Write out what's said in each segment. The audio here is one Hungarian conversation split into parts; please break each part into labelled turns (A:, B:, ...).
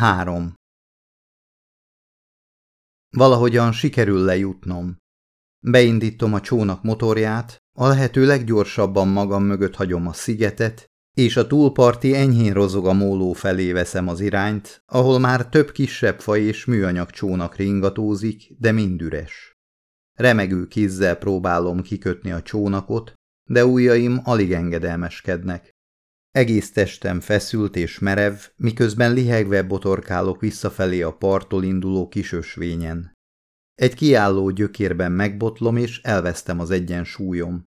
A: 3. Valahogyan sikerül lejutnom. Beindítom a csónak motorját, a lehető leggyorsabban magam mögött hagyom a szigetet, és a túlparti enyhén rozog a móló felé veszem az irányt, ahol már több kisebb faj és műanyag csónak ringatózik, de mind üres. Remegő kézzel próbálom kikötni a csónakot, de ujjaim alig engedelmeskednek. Egész testem feszült és merev, miközben lihegve botorkálok visszafelé a parttól induló kisösvényen. Egy kiálló gyökérben megbotlom, és elvesztem az egyensúlyom.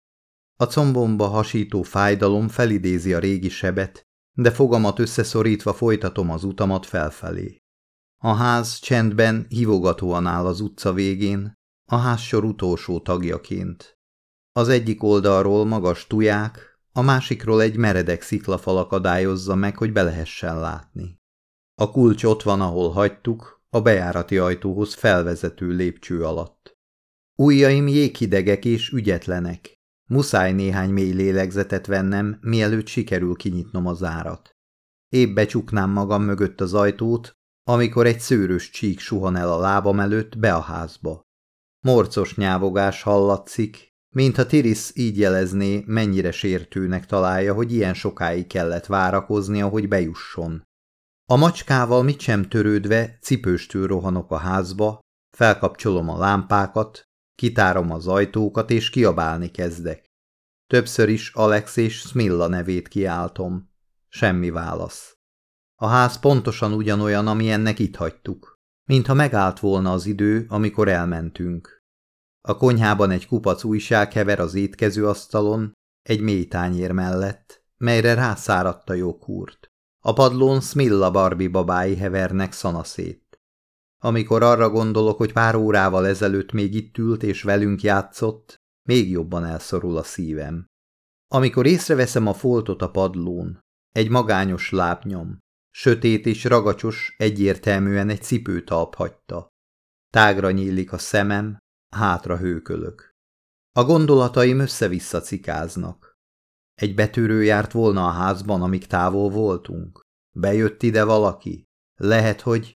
A: A combomba hasító fájdalom felidézi a régi sebet, de fogamat összeszorítva folytatom az utamat felfelé. A ház csendben hívogatóan áll az utca végén, a házsor utolsó tagjaként. Az egyik oldalról magas tuják, a másikról egy meredek sziklafal akadályozza meg, hogy be lehessen látni. A kulcs ott van, ahol hagytuk, a bejárati ajtóhoz felvezető lépcső alatt. Ujjaim jéghidegek és ügyetlenek. Muszáj néhány mély lélegzetet vennem, mielőtt sikerül kinyitnom az árat. Épp becsuknám magam mögött az ajtót, amikor egy szőrös csík suhan el a lábam előtt be a házba. Morcos nyávogás hallatszik, mintha Tiris így jelezné, mennyire sértőnek találja, hogy ilyen sokáig kellett várakoznia, hogy bejusson. A macskával mit sem törődve cipőstől rohanok a házba, felkapcsolom a lámpákat, kitárom az ajtókat és kiabálni kezdek. Többször is Alex és Smilla nevét kiáltom. Semmi válasz. A ház pontosan ugyanolyan, amilyennek itt hagytuk, mintha megállt volna az idő, amikor elmentünk. A konyhában egy kupac újság hever az étkezőasztalon, egy mély tányér mellett, melyre rászáradt a joghurt. A padlón Smilla Barbie babái hevernek szanaszét. Amikor arra gondolok, hogy pár órával ezelőtt még itt ült és velünk játszott, még jobban elszorul a szívem. Amikor észreveszem a foltot a padlón, egy magányos lábnyom, sötét és ragacsos, egyértelműen egy cipőtalp hagyta. Tágra nyílik a szemem, hátra hőkölök. A gondolataim össze-vissza cikáznak. Egy betűrő járt volna a házban, amíg távol voltunk. Bejött ide valaki. Lehet, hogy...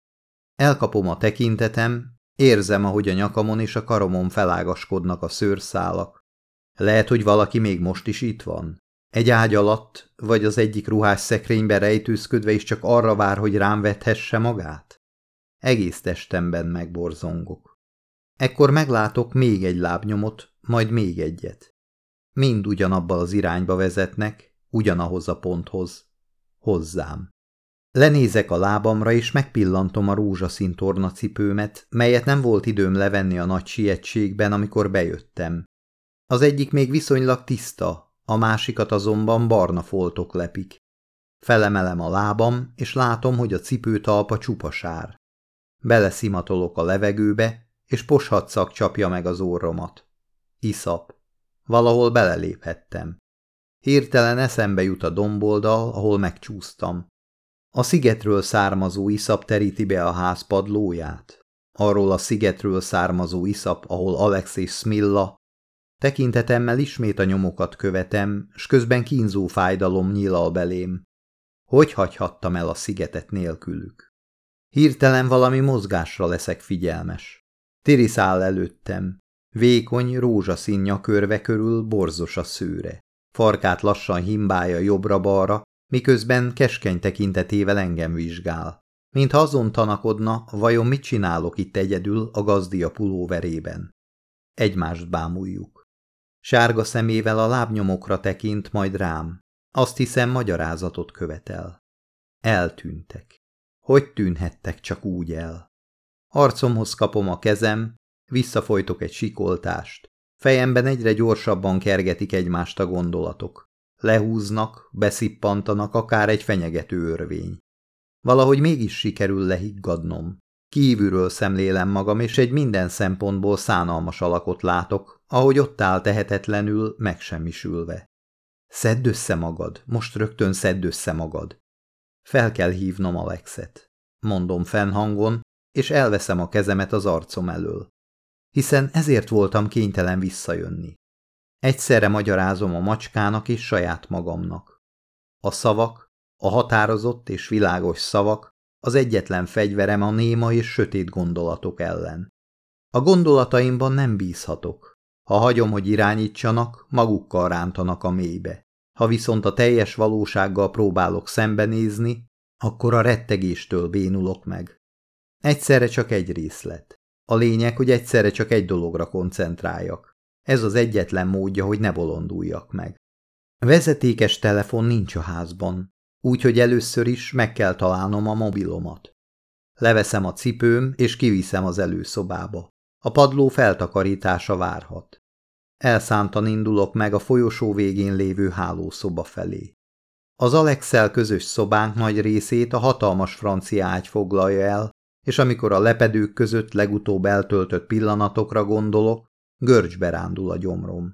A: Elkapom a tekintetem, érzem, ahogy a nyakamon és a karomon felágaskodnak a szőrszálak. Lehet, hogy valaki még most is itt van. Egy ágy alatt, vagy az egyik ruhás szekrénybe rejtőzködve is csak arra vár, hogy rám vethesse magát? Egész testemben megborzongok. Ekkor meglátok még egy lábnyomot, majd még egyet. Mind ugyanabba az irányba vezetnek, ugyanahoz a ponthoz. Hozzám. Lenézek a lábamra, és megpillantom a rózsaszín tornacipőmet, melyet nem volt időm levenni a nagy sietségben, amikor bejöttem. Az egyik még viszonylag tiszta, a másikat azonban barna foltok lepik. Felemelem a lábam, és látom, hogy a cipő talpa csupasár. Beleszimatolok a levegőbe, és poshatszak csapja meg az orromat. Iszap. Valahol beleléphettem. Hirtelen eszembe jut a domboldal, ahol megcsúsztam. A szigetről származó iszap teríti be a ház padlóját. Arról a szigetről származó iszap, ahol Alex és Smilla. Tekintetemmel ismét a nyomokat követem, s közben kínzó fájdalom nyílal belém. Hogy hagyhattam el a szigetet nélkülük? Hirtelen valami mozgásra leszek figyelmes. Tiris áll előttem. Vékony, rózsaszín nyakörve körül borzos a szőre. Farkát lassan himbálja jobbra-balra, miközben keskeny tekintetével engem vizsgál. Mintha azon tanakodna, vajon mit csinálok itt egyedül a gazdia pulóverében. Egymást bámuljuk. Sárga szemével a lábnyomokra tekint, majd rám. Azt hiszem, magyarázatot követel. Eltűntek. Hogy tűnhettek csak úgy el? Arcomhoz kapom a kezem, visszafolytok egy sikoltást. Fejemben egyre gyorsabban kergetik egymást a gondolatok. Lehúznak, beszippantanak akár egy fenyegető örvény. Valahogy mégis sikerül lehiggadnom. Kívülről szemlélem magam, és egy minden szempontból szánalmas alakot látok, ahogy ott áll tehetetlenül, megsemmisülve. Szedd össze magad, most rögtön szedd össze magad. Fel kell hívnom Alexet. Mondom fennhangon, és elveszem a kezemet az arcom elől. Hiszen ezért voltam kénytelen visszajönni. Egyszerre magyarázom a macskának és saját magamnak. A szavak, a határozott és világos szavak, az egyetlen fegyverem a néma és sötét gondolatok ellen. A gondolataimban nem bízhatok. Ha hagyom, hogy irányítsanak, magukkal rántanak a mélybe. Ha viszont a teljes valósággal próbálok szembenézni, akkor a rettegéstől bénulok meg. Egyszerre csak egy részlet. A lényeg, hogy egyszerre csak egy dologra koncentráljak. Ez az egyetlen módja, hogy ne bolonduljak meg. Vezetékes telefon nincs a házban, úgyhogy először is meg kell találnom a mobilomat. Leveszem a cipőm, és kiviszem az előszobába. A padló feltakarítása várhat. Elszántan indulok meg a folyosó végén lévő hálószoba felé. Az Alexel közös szobánk nagy részét a hatalmas francia ágy foglalja el, és amikor a lepedők között legutóbb eltöltött pillanatokra gondolok, görcsbe rándul a gyomrom.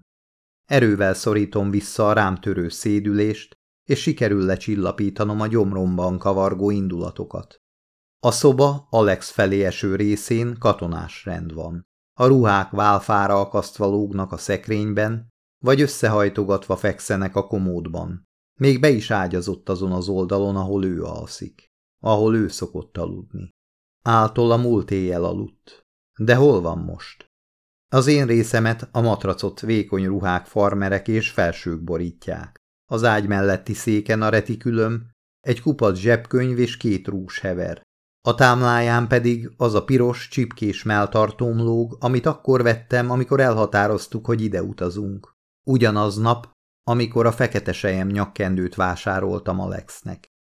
A: Erővel szorítom vissza a rám törő szédülést, és sikerül lecsillapítanom a gyomromban kavargó indulatokat. A szoba Alex felé eső részén katonás rend van. A ruhák válfára akasztva lógnak a szekrényben, vagy összehajtogatva fekszenek a komódban. Még be is ágyazott azon az oldalon, ahol ő alszik, ahol ő szokott aludni. Áltól a múlt éjjel aludt. De hol van most? Az én részemet a matracot vékony ruhák farmerek és felsők borítják. Az ágy melletti széken a retikülöm, egy kupac zsebkönyv és két rús hever. A támláján pedig az a piros, csipkés melltartóm lóg, amit akkor vettem, amikor elhatároztuk, hogy ide utazunk. Ugyanaz nap, amikor a fekete sejem nyakkendőt vásároltam Alexnek.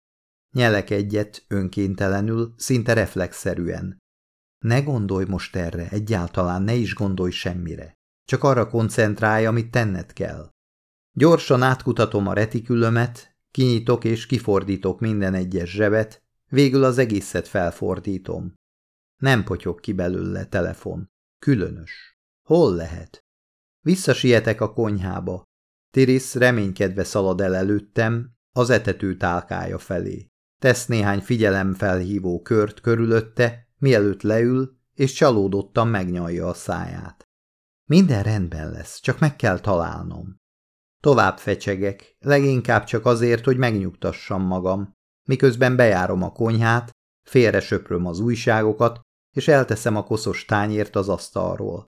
A: Nyelek egyet, önkéntelenül, szinte reflexzerűen. Ne gondolj most erre, egyáltalán ne is gondolj semmire. Csak arra koncentrálj, amit tenned kell. Gyorsan átkutatom a retikülömet, kinyitok és kifordítok minden egyes zsebet, végül az egészet felfordítom. Nem potyog ki belőle telefon. Különös. Hol lehet? Visszasietek a konyhába. Tiris reménykedve szalad el előttem, az etető tálkája felé. Tesz néhány figyelemfelhívó kört körülötte, mielőtt leül, és csalódottan megnyalja a száját. Minden rendben lesz, csak meg kell találnom. Tovább fecsegek, leginkább csak azért, hogy megnyugtassam magam, miközben bejárom a konyhát, félre söpröm az újságokat, és elteszem a koszos tányért az asztalról.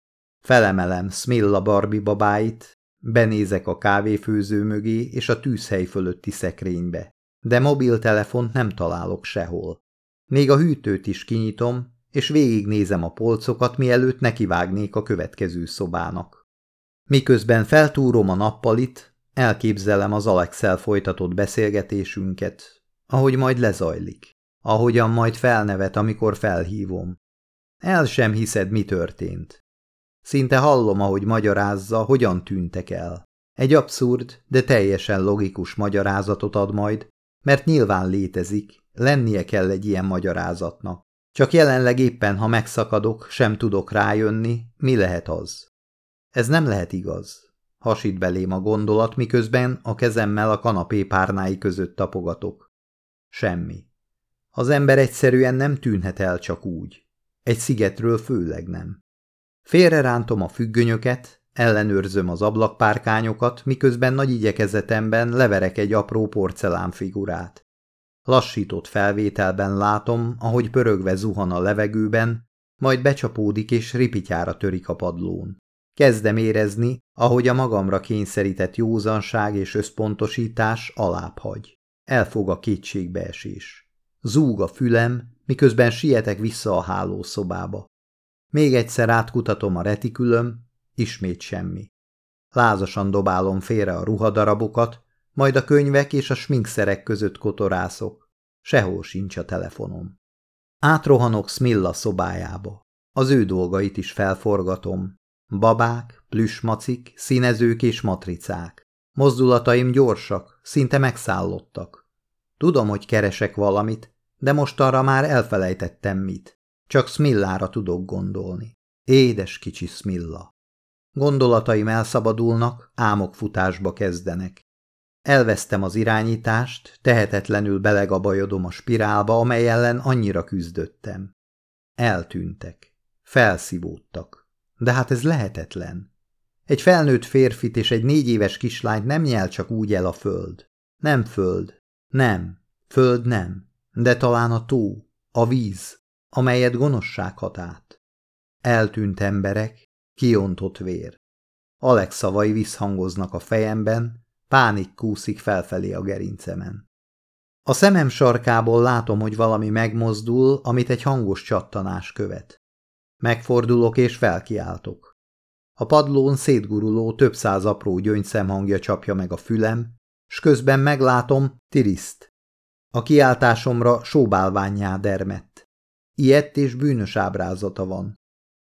A: Felemelem Smilla Barbie babáit, benézek a kávéfőző mögé és a tűzhely fölötti szekrénybe, de mobiltelefont nem találok sehol. Még a hűtőt is kinyitom, és végignézem a polcokat, mielőtt nekivágnék a következő szobának. Miközben feltúrom a nappalit, elképzelem az Alexel folytatott beszélgetésünket, ahogy majd lezajlik, ahogyan majd felnevet, amikor felhívom. El sem hiszed, mi történt. Szinte hallom, ahogy magyarázza, hogyan tűntek el. Egy abszurd, de teljesen logikus magyarázatot ad majd, mert nyilván létezik, lennie kell egy ilyen magyarázatnak. Csak jelenleg éppen, ha megszakadok, sem tudok rájönni, mi lehet az. Ez nem lehet igaz. Hasít belém a gondolat, miközben a kezemmel a kanapé párnái között tapogatok. Semmi. Az ember egyszerűen nem tűnhet el csak úgy. Egy szigetről főleg nem. Félre rántom a függönyöket, ellenőrzöm az ablakpárkányokat, miközben nagy igyekezetemben leverek egy apró porcelánfigurát. Lassított felvételben látom, ahogy pörögve zuhan a levegőben, majd becsapódik és ripityára törik a padlón. Kezdem érezni, ahogy a magamra kényszerített józanság és összpontosítás alább hagy. Elfog a kétségbeesés. Zúg a fülem, miközben sietek vissza a hálószobába. Még egyszer átkutatom a retikülöm, ismét semmi. Lázasan dobálom félre a ruhadarabokat, majd a könyvek és a sminkszerek között kotorászok. Sehol sincs a telefonom. Átrohanok Smilla szobájába. Az ő dolgait is felforgatom. Babák, plüsmacik, színezők és matricák. Mozdulataim gyorsak, szinte megszállottak. Tudom, hogy keresek valamit, de most arra már elfelejtettem mit. Csak Smillára tudok gondolni. Édes kicsi Smilla. Gondolataim elszabadulnak, álmok futásba kezdenek. Elvesztem az irányítást, tehetetlenül belegabajodom a spirálba, amely ellen annyira küzdöttem. Eltűntek. Felszívódtak. De hát ez lehetetlen. Egy felnőtt férfit és egy négy éves kislányt nem nyel csak úgy el a föld. Nem föld. Nem. Föld nem. De talán a tó. A víz, amelyet gonoszság hat át. Eltűnt emberek, kiontott vér. Alex szavai visszhangoznak a fejemben, pánik kúszik felfelé a gerincemen. A szemem sarkából látom, hogy valami megmozdul, amit egy hangos csattanás követ. Megfordulok és felkiáltok. A padlón szétguruló több száz apró gyöngyszem hangja csapja meg a fülem, s közben meglátom Tiriszt. A kiáltásomra sóbálványá dermett. Ilyet és bűnös ábrázata van.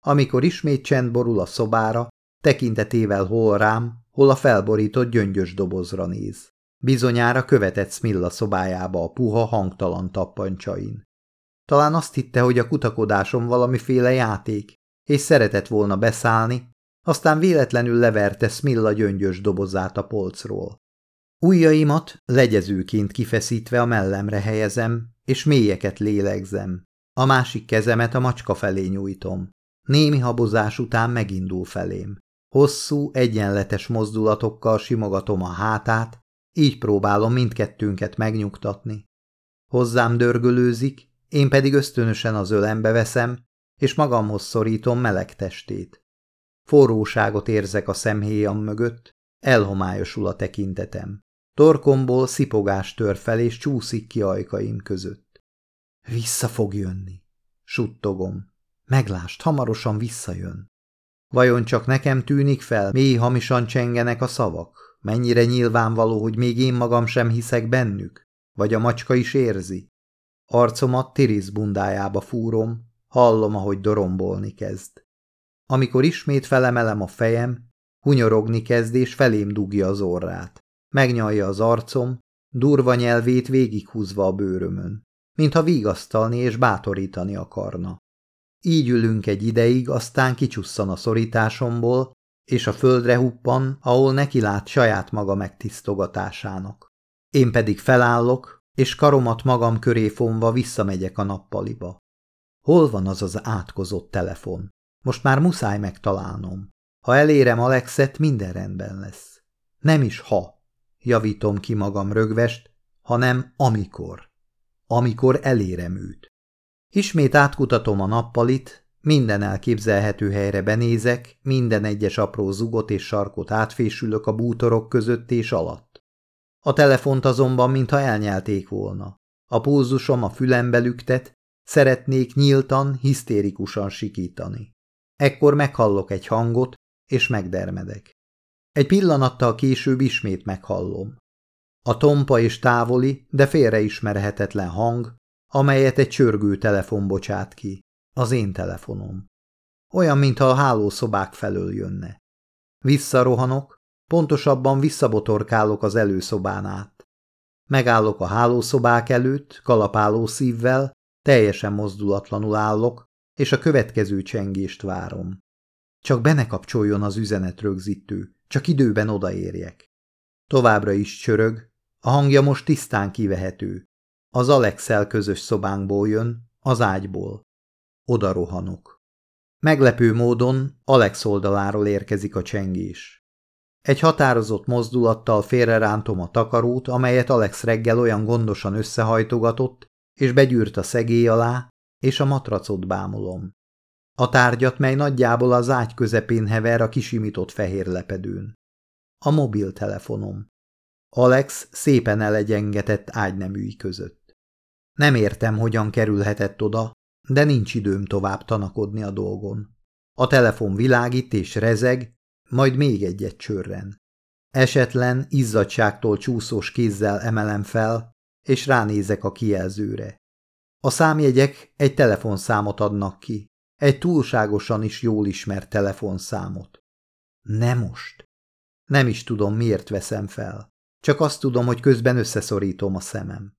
A: Amikor ismét csend borul a szobára, tekintetével hol rám, hol a felborított gyöngyös dobozra néz. Bizonyára követett Smilla szobájába a puha, hangtalan tappancsain. Talán azt hitte, hogy a kutakodásom valamiféle játék, és szeretett volna beszállni, aztán véletlenül leverte Smilla gyöngyös dobozát a polcról. Ujjaimat legyezőként kifeszítve a mellemre helyezem, és mélyeket lélegzem. A másik kezemet a macska felé nyújtom. Némi habozás után megindul felém. Hosszú, egyenletes mozdulatokkal simogatom a hátát, így próbálom mindkettőnket megnyugtatni. Hozzám dörgölőzik, én pedig ösztönösen az ölembe veszem, és magamhoz szorítom meleg testét. Forróságot érzek a szemhéjam mögött, elhomályosul a tekintetem. Torkomból szipogás tör fel, és csúszik ki ajkaim között. Vissza fog jönni, suttogom. Meglást, hamarosan visszajön. Vajon csak nekem tűnik fel, mély hamisan csengenek a szavak? Mennyire nyilvánvaló, hogy még én magam sem hiszek bennük? Vagy a macska is érzi? Arcomat tirisz bundájába fúrom, hallom, ahogy dorombolni kezd. Amikor ismét felemelem a fejem, hunyorogni kezd és felém dugja az orrát. Megnyalja az arcom, durva nyelvét végighúzva a bőrömön, mintha vigasztalni és bátorítani akarna. Így ülünk egy ideig, aztán kicsusszan a szorításomból, és a földre huppan, ahol neki lát saját maga megtisztogatásának. Én pedig felállok, és karomat magam köré fonva visszamegyek a nappaliba. Hol van az az átkozott telefon? Most már muszáj megtalálnom. Ha elérem Alexet, minden rendben lesz. Nem is ha, javítom ki magam rögvest, hanem amikor. Amikor elérem őt. Ismét átkutatom a nappalit, minden elképzelhető helyre benézek, minden egyes apró zugot és sarkot átfésülök a bútorok között és alatt. A telefont azonban, mintha elnyelték volna. A pulzusom a fülembe lüktet, szeretnék nyíltan, hisztérikusan sikítani. Ekkor meghallok egy hangot, és megdermedek. Egy pillanattal később ismét meghallom. A tompa és távoli, de félreismerhetetlen hang, amelyet egy csörgő telefon bocsát ki. Az én telefonom. Olyan, mintha a hálószobák felől jönne. Visszarohanok, pontosabban visszabotorkálok az előszobán át. Megállok a hálószobák előtt, kalapáló szívvel, teljesen mozdulatlanul állok, és a következő csengést várom. Csak benne kapcsoljon az üzenet rögzítő, csak időben odaérjek. Továbbra is csörög, a hangja most tisztán kivehető. Az Alexel közös szobánkból jön, az ágyból. Oda rohanok. Meglepő módon Alex oldaláról érkezik a csengés. Egy határozott mozdulattal félrerántom a takarót, amelyet Alex reggel olyan gondosan összehajtogatott, és begyűrt a szegély alá, és a matracot bámulom. A tárgyat, mely nagyjából az ágy közepén hever a kisimított fehér lepedőn. A mobiltelefonom. Alex szépen elegyengetett ágyneműi között. Nem értem, hogyan kerülhetett oda, de nincs időm tovább tanakodni a dolgon. A telefon világít és rezeg, majd még egyet csörren. Esetlen, izzadságtól csúszós kézzel emelem fel, és ránézek a kijelzőre. A számjegyek egy telefonszámot adnak ki, egy túlságosan is jól ismert telefonszámot. Nem most. Nem is tudom, miért veszem fel. Csak azt tudom, hogy közben összeszorítom a szemem.